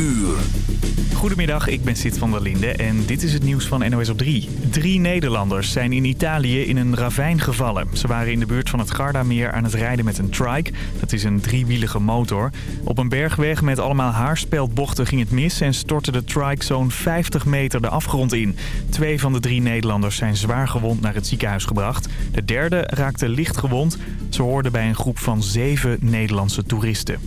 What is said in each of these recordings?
uur. Goedemiddag, ik ben Sid van der Linde en dit is het nieuws van NOS op 3. Drie Nederlanders zijn in Italië in een ravijn gevallen. Ze waren in de buurt van het Gardameer aan het rijden met een trike. Dat is een driewielige motor. Op een bergweg met allemaal haarspeldbochten ging het mis... en stortte de trike zo'n 50 meter de afgrond in. Twee van de drie Nederlanders zijn zwaar gewond naar het ziekenhuis gebracht. De derde raakte licht gewond. Ze hoorden bij een groep van zeven Nederlandse toeristen.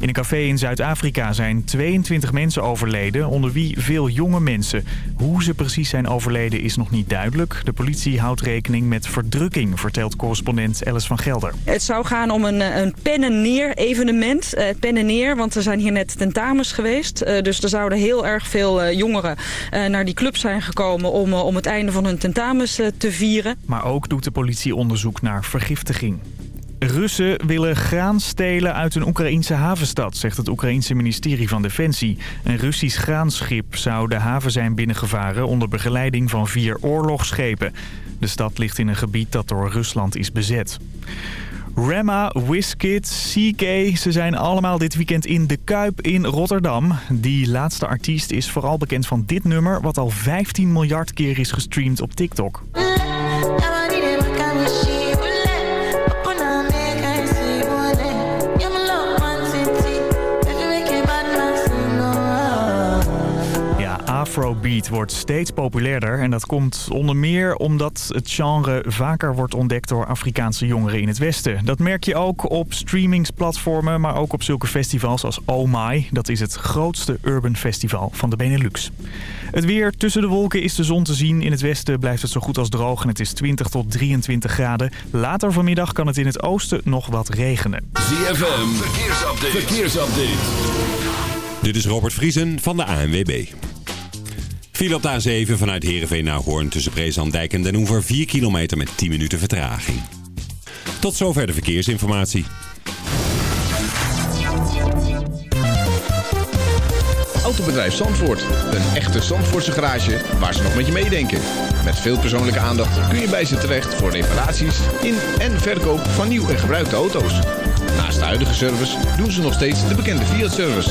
In een café in Zuid-Afrika zijn 22 mensen overleden, onder wie veel jonge mensen. Hoe ze precies zijn overleden is nog niet duidelijk. De politie houdt rekening met verdrukking, vertelt correspondent Alice van Gelder. Het zou gaan om een, een pen en neer evenement. Uh, pen en neer, want er zijn hier net tentamens geweest. Uh, dus er zouden heel erg veel jongeren naar die club zijn gekomen om, om het einde van hun tentamens te vieren. Maar ook doet de politie onderzoek naar vergiftiging. Russen willen graan stelen uit een Oekraïense havenstad, zegt het Oekraïense ministerie van Defensie. Een Russisch graanschip zou de haven zijn binnengevaren onder begeleiding van vier oorlogsschepen. De stad ligt in een gebied dat door Rusland is bezet. Rema, Wizkid, CK, ze zijn allemaal dit weekend in De Kuip in Rotterdam. Die laatste artiest is vooral bekend van dit nummer... wat al 15 miljard keer is gestreamd op TikTok. Afrobeat wordt steeds populairder en dat komt onder meer omdat het genre vaker wordt ontdekt door Afrikaanse jongeren in het Westen. Dat merk je ook op streamingsplatformen, maar ook op zulke festivals als Oh My. Dat is het grootste urban festival van de Benelux. Het weer tussen de wolken is de zon te zien. In het westen blijft het zo goed als droog en het is 20 tot 23 graden. Later vanmiddag kan het in het oosten nog wat regenen. ZFM, verkeersupdate. verkeersupdate. Dit is Robert Vriesen van de ANWB. Viel op de A7 vanuit Heerenveen naar Hoorn tussen Breeslanddijk en Den Hoever 4 kilometer met 10 minuten vertraging. Tot zover de verkeersinformatie. Autobedrijf Zandvoort. Een echte Zandvoortse garage waar ze nog met je meedenken. Met veel persoonlijke aandacht kun je bij ze terecht voor reparaties in en verkoop van nieuw en gebruikte auto's. Naast de huidige service doen ze nog steeds de bekende Fiat-service.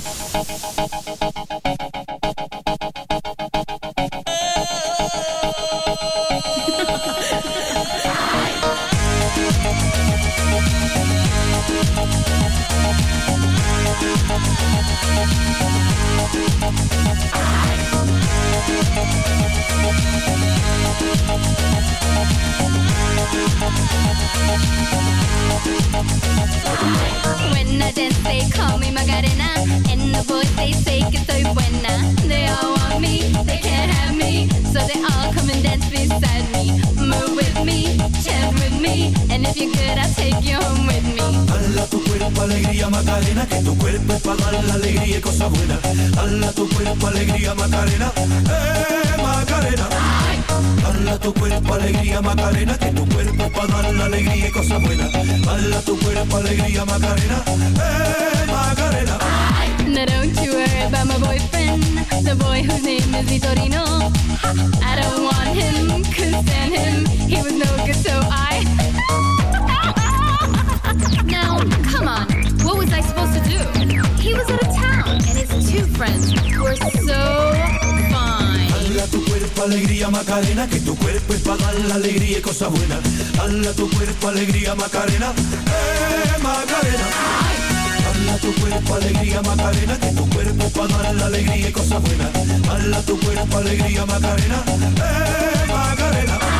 If you're good, I'll take you home with me. Dala tu cuerpo alegría Macarena, que tu cuerpo es para dar la alegría y cosas buenas. Dala tu cuerpo alegría Macarena, eh Macarena. Dala tu cuerpo alegría Macarena, que tu cuerpo es para dar la alegría y cosas buenas. Dala tu cuerpo alegría Macarena, eh Macarena. Now don't you worry about my boyfriend, the boy whose name is Vitorino. I don't want him, couldn't stand him. He was no good, so I. come on, what was I supposed to do? He was out of town, and his two friends were so fine. Tu cuerpo alegría Macarena, que tu cuerpo es para dar la alegría y cosas buenas. Dala tu cuerpo alegría Macarena, eh Macarena. Tu cuerpo alegría Macarena, que tu cuerpo para dar la alegría y cosas buenas. Dala tu cuerpo alegría Macarena, eh. Macarena.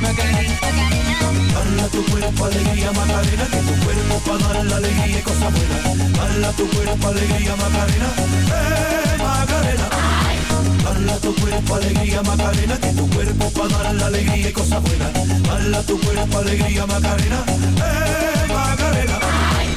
Macarena, tu cuerpo, alegría, Macarena, que tu cuerpo para dar la alegría y buena. buenas. Tu cuerpo, alegría, Macarena, eh, Macarena. Bala tu cuerpo, alegría, Macarena, que tu cuerpo para dar la alegría y buena. buenas. Tu cuerpo, alegría, Macarena, eh, Macarena. Ay.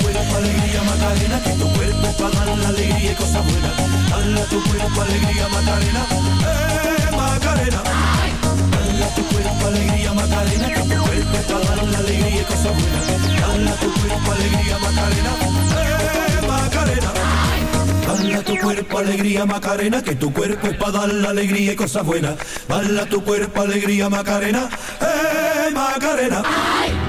Macarena, que tu cuerpo para dar la alegría y cosas buenas. Dala tu cuerpo alegría Macarena, eh Macarena. Dala tu cuerpo alegría Macarena, que tu cuerpo para dar la alegría y cosas buenas. Dala tu cuerpo alegría Macarena, eh Macarena. Dala tu cuerpo alegría Macarena, que tu cuerpo es para dar la alegría y cosas buenas. Dala tu cuerpo alegría Macarena, eh Macarena. I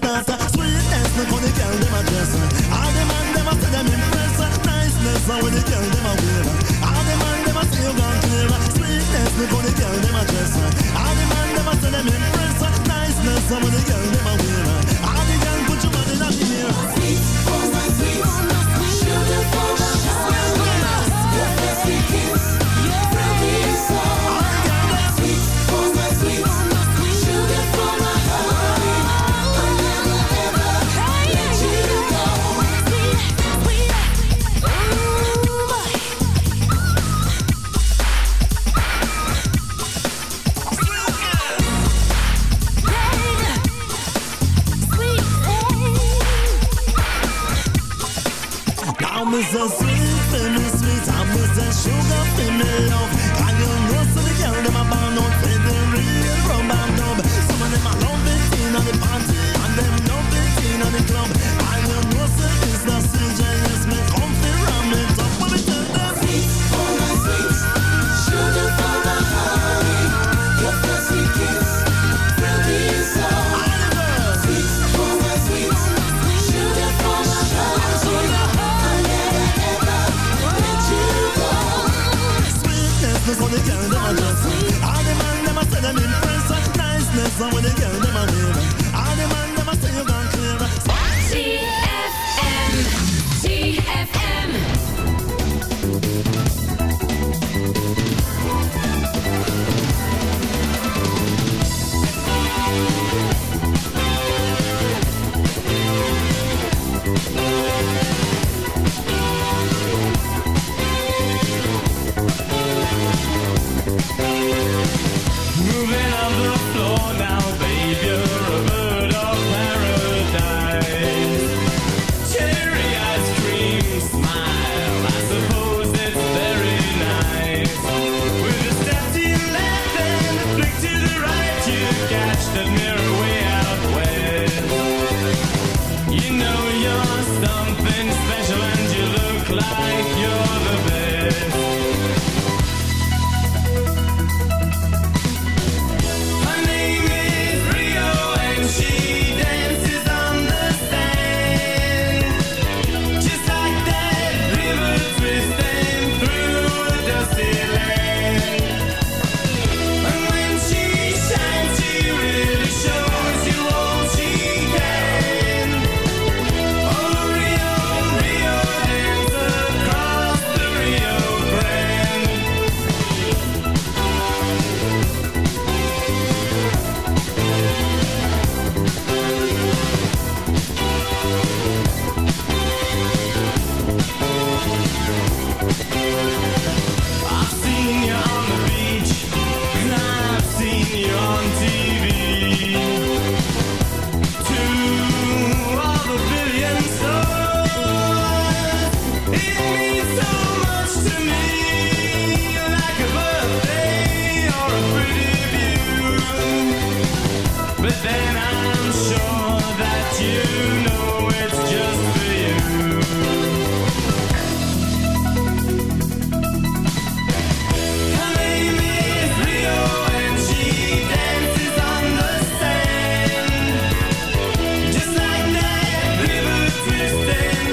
nice. Sweetness, when the girl them a dress. All the man them a say them impress. Niceness, when the girl them a wear. All the man them a say you gone clear. Sweetness, when girl them a dress. Man them a say them impress. Niceness, when. afternoon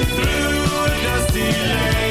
through a dusty lane.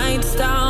Lights down.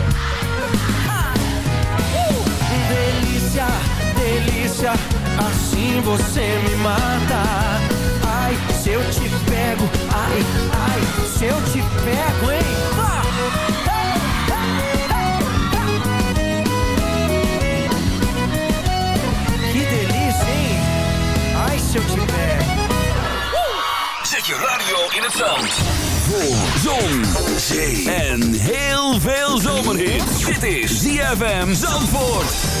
Assim você me mata. Ai, se eu te pego, ai, ai, se eu te pego, hein? Que delícia, hein? Ai, se eu te pego. Zet je radio in het zand. Voor zon, zee en heel veel zomerhit. Dit is ZFM Zandvoort.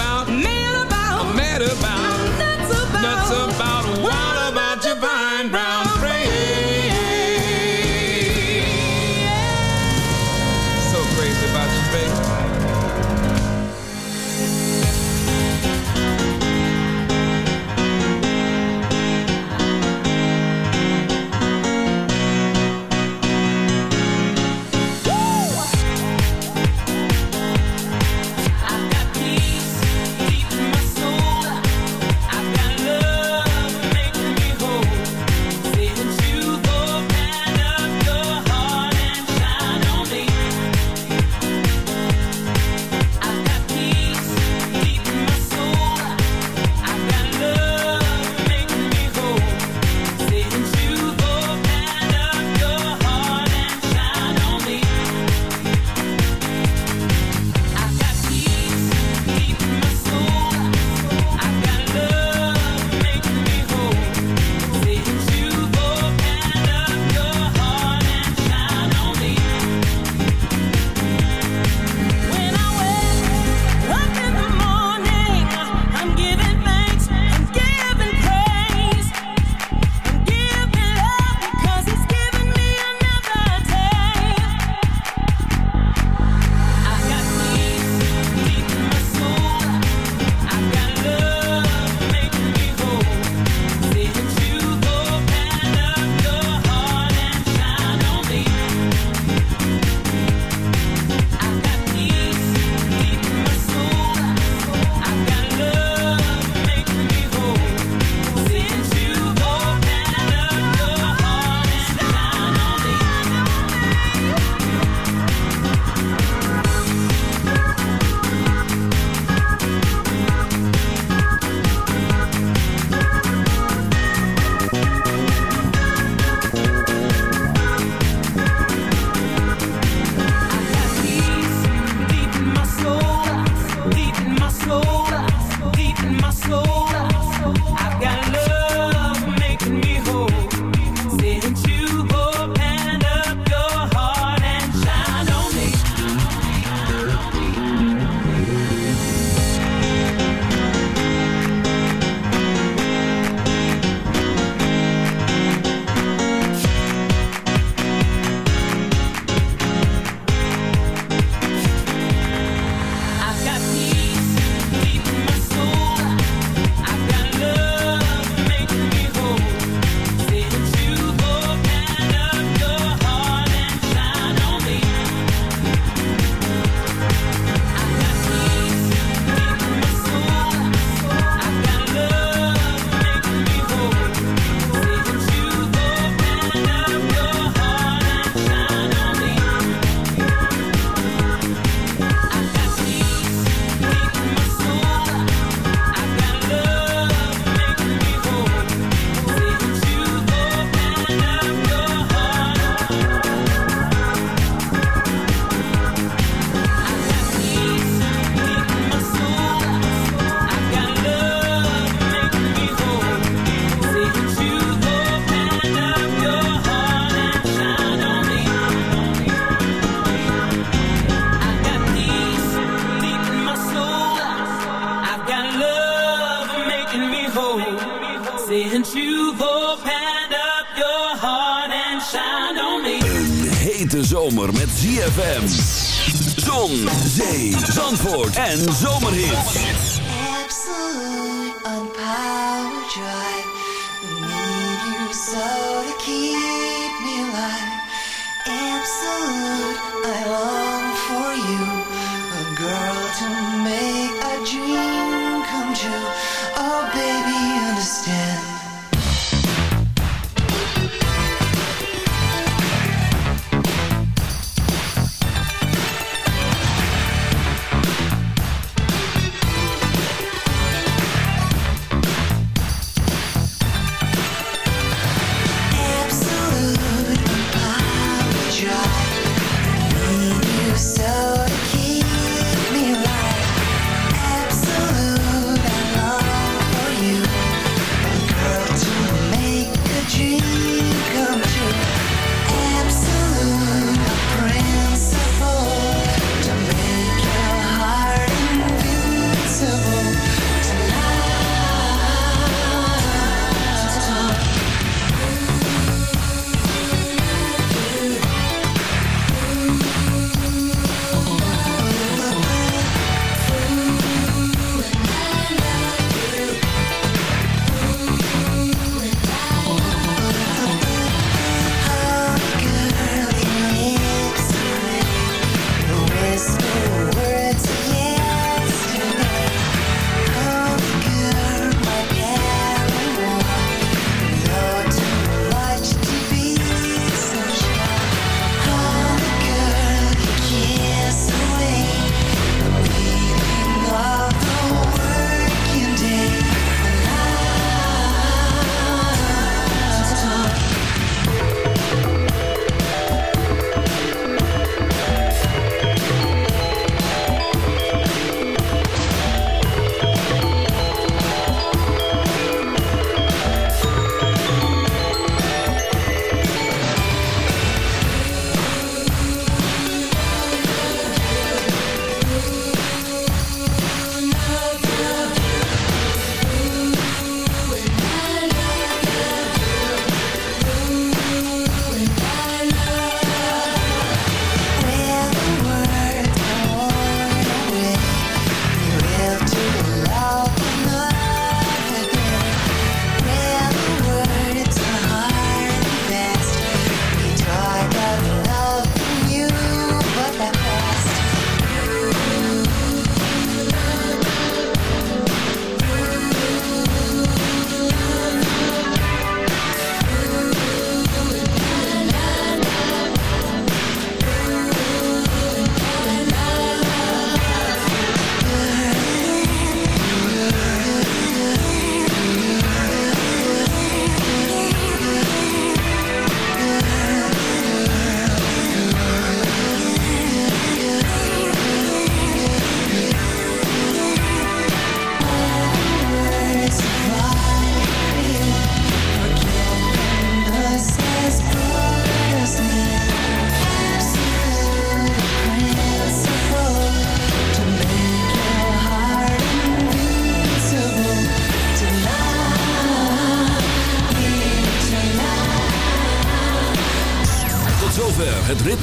absolute. I